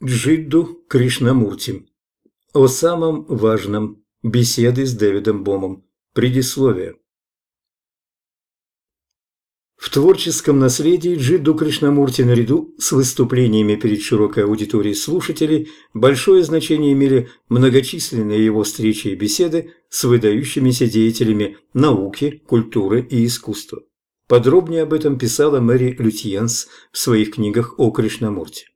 Джидду Кришнамурти. О самом важном. Беседы с Дэвидом Бомом. Предисловие. В творческом наследии Джидду Кришнамурти наряду с выступлениями перед широкой аудиторией слушателей большое значение имели многочисленные его встречи и беседы с выдающимися деятелями науки, культуры и искусства. Подробнее об этом писала Мэри Лютьенс в своих книгах о Кришнамурти.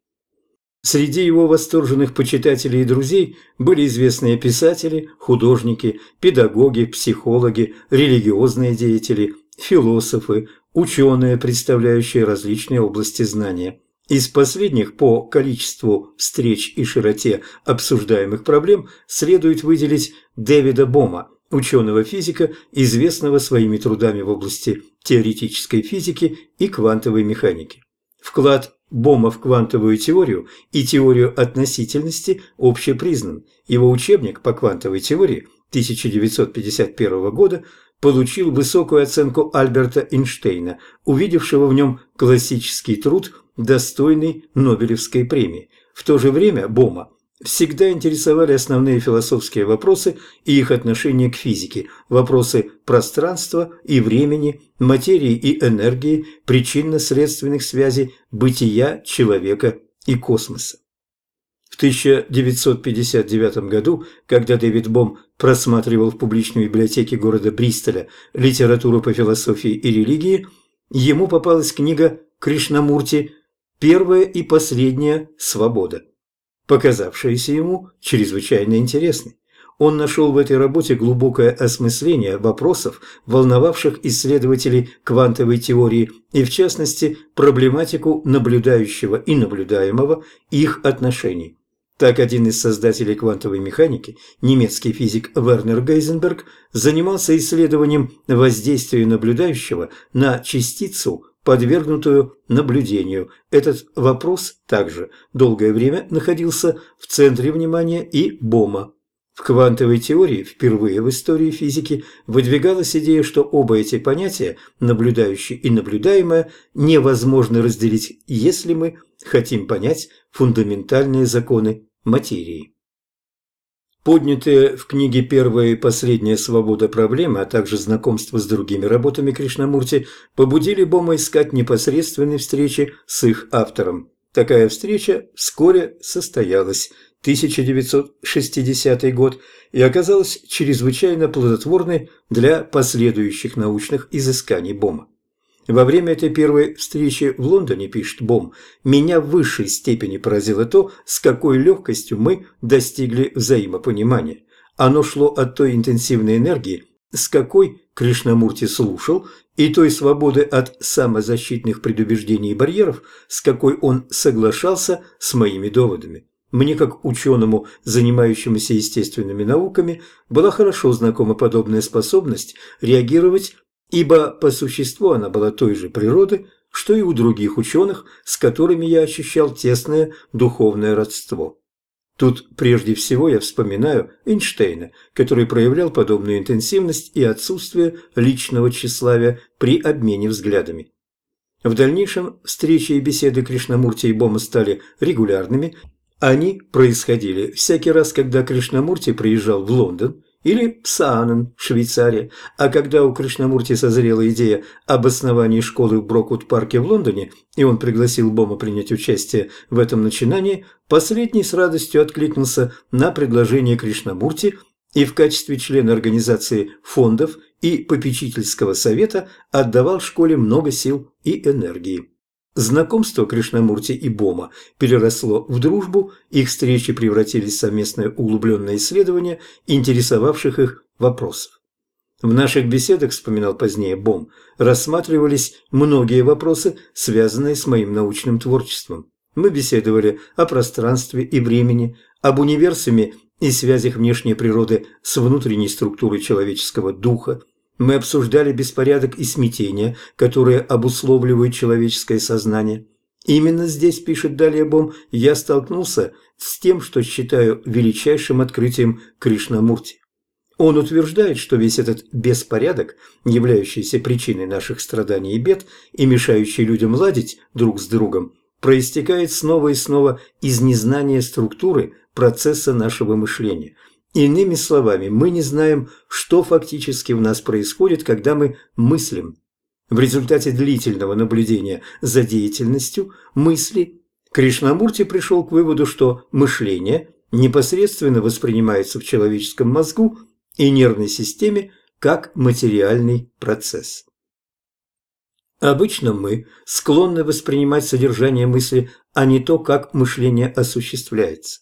Среди его восторженных почитателей и друзей были известные писатели, художники, педагоги, психологи, религиозные деятели, философы, ученые, представляющие различные области знания. Из последних по количеству встреч и широте обсуждаемых проблем следует выделить Дэвида Бома, ученого-физика, известного своими трудами в области теоретической физики и квантовой механики. Вклад Бома в квантовую теорию и теорию относительности общепризнан. Его учебник по квантовой теории 1951 года получил высокую оценку Альберта Эйнштейна, увидевшего в нем классический труд, достойный Нобелевской премии. В то же время Бома всегда интересовали основные философские вопросы и их отношение к физике, вопросы пространства и времени, материи и энергии, причинно-следственных связей бытия человека и космоса. В 1959 году, когда Дэвид Бом просматривал в публичной библиотеке города Бристоля литературу по философии и религии, ему попалась книга Кришнамурти. «Первая и последняя свобода» показавшаяся ему чрезвычайно интересной. Он нашел в этой работе глубокое осмысление вопросов, волновавших исследователей квантовой теории, и в частности проблематику наблюдающего и наблюдаемого их отношений. Так один из создателей квантовой механики, немецкий физик Вернер Гейзенберг, занимался исследованием воздействия наблюдающего на частицу подвергнутую наблюдению. Этот вопрос также долгое время находился в центре внимания и Бома. В квантовой теории впервые в истории физики выдвигалась идея, что оба эти понятия, наблюдающий и наблюдаемое, невозможно разделить, если мы хотим понять фундаментальные законы материи. Поднятые в книге «Первая и последняя свобода проблемы», а также знакомство с другими работами Кришнамурти, побудили Бома искать непосредственной встречи с их автором. Такая встреча вскоре состоялась, 1960 год, и оказалась чрезвычайно плодотворной для последующих научных изысканий Бома. Во время этой первой встречи в Лондоне, пишет Бом, меня в высшей степени поразило то, с какой легкостью мы достигли взаимопонимания. Оно шло от той интенсивной энергии, с какой Кришнамурти слушал, и той свободы от самозащитных предубеждений и барьеров, с какой он соглашался с моими доводами. Мне, как ученому, занимающемуся естественными науками, была хорошо знакома подобная способность реагировать ибо по существу она была той же природы, что и у других ученых, с которыми я ощущал тесное духовное родство. Тут прежде всего я вспоминаю Эйнштейна, который проявлял подобную интенсивность и отсутствие личного тщеславия при обмене взглядами. В дальнейшем встречи и беседы Кришнамурти и Бома стали регулярными. Они происходили всякий раз, когда Кришнамурти приезжал в Лондон или Псаанен, Швейцария. А когда у Кришнамурти созрела идея об основании школы в Броквуд-парке в Лондоне, и он пригласил Бома принять участие в этом начинании, последний с радостью откликнулся на предложение Кришнамурти и в качестве члена организации фондов и попечительского совета отдавал школе много сил и энергии. Знакомство Кришнамурти и Бома переросло в дружбу, их встречи превратились в совместное углубленное исследование интересовавших их вопросов. В наших беседах, вспоминал позднее Бом, рассматривались многие вопросы, связанные с моим научным творчеством. Мы беседовали о пространстве и времени, об универсуме и связях внешней природы с внутренней структурой человеческого духа, мы обсуждали беспорядок и смятение, которые обусловливают человеческое сознание. Именно здесь, пишет далее Бом, я столкнулся с тем, что считаю величайшим открытием Кришнамурти. Он утверждает, что весь этот беспорядок, являющийся причиной наших страданий и бед и мешающий людям ладить друг с другом, проистекает снова и снова из незнания структуры процесса нашего мышления. Иными словами, мы не знаем, что фактически в нас происходит, когда мы мыслим. В результате длительного наблюдения за деятельностью мысли Кришнамурти пришел к выводу, что мышление непосредственно воспринимается в человеческом мозгу и нервной системе как материальный процесс. Обычно мы склонны воспринимать содержание мысли, а не то, как мышление осуществляется.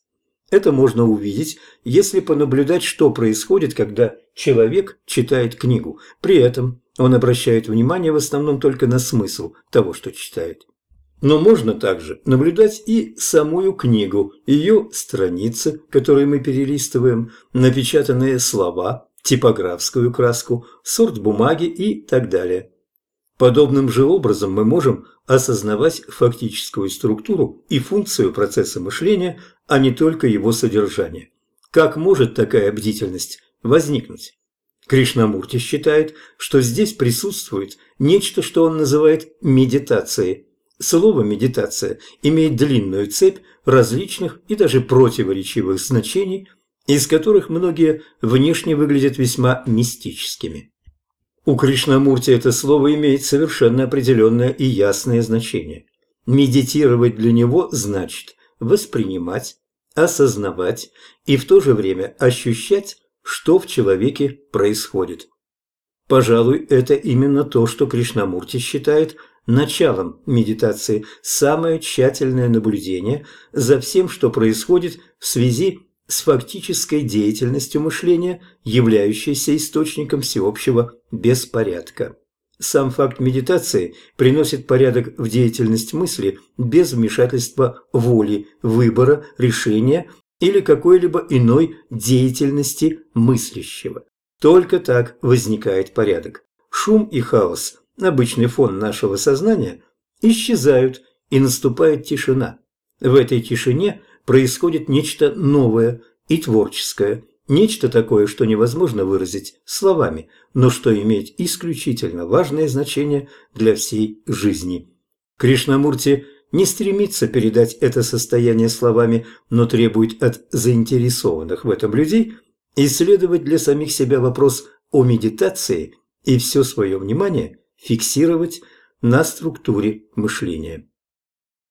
Это можно увидеть, если понаблюдать, что происходит, когда человек читает книгу. При этом он обращает внимание в основном только на смысл того, что читает. Но можно также наблюдать и самую книгу, ее страницы, которые мы перелистываем, напечатанные слова, типографскую краску, сорт бумаги и так далее. Подобным же образом мы можем осознавать фактическую структуру и функцию процесса мышления, а не только его содержание. Как может такая бдительность возникнуть? Кришнамурти считает, что здесь присутствует нечто, что он называет медитацией – Слово «медитация» имеет длинную цепь различных и даже противоречивых значений, из которых многие внешне выглядят весьма мистическими. У Кришнамурти это слово имеет совершенно определенное и ясное значение. Медитировать для него значит воспринимать, осознавать и в то же время ощущать, что в человеке происходит. Пожалуй, это именно то, что Кришнамурти считает – началом медитации самое тщательное наблюдение за всем, что происходит в связи с фактической деятельностью мышления, являющейся источником всеобщего беспорядка. Сам факт медитации приносит порядок в деятельность мысли без вмешательства воли, выбора, решения или какой-либо иной деятельности мыслящего. Только так возникает порядок. Шум и хаос обычный фон нашего сознания, исчезают и наступает тишина. В этой тишине происходит нечто новое и творческое, нечто такое, что невозможно выразить словами, но что имеет исключительно важное значение для всей жизни. Кришнамурти не стремится передать это состояние словами, но требует от заинтересованных в этом людей исследовать для самих себя вопрос о медитации и все свое внимание фиксировать на структуре мышления.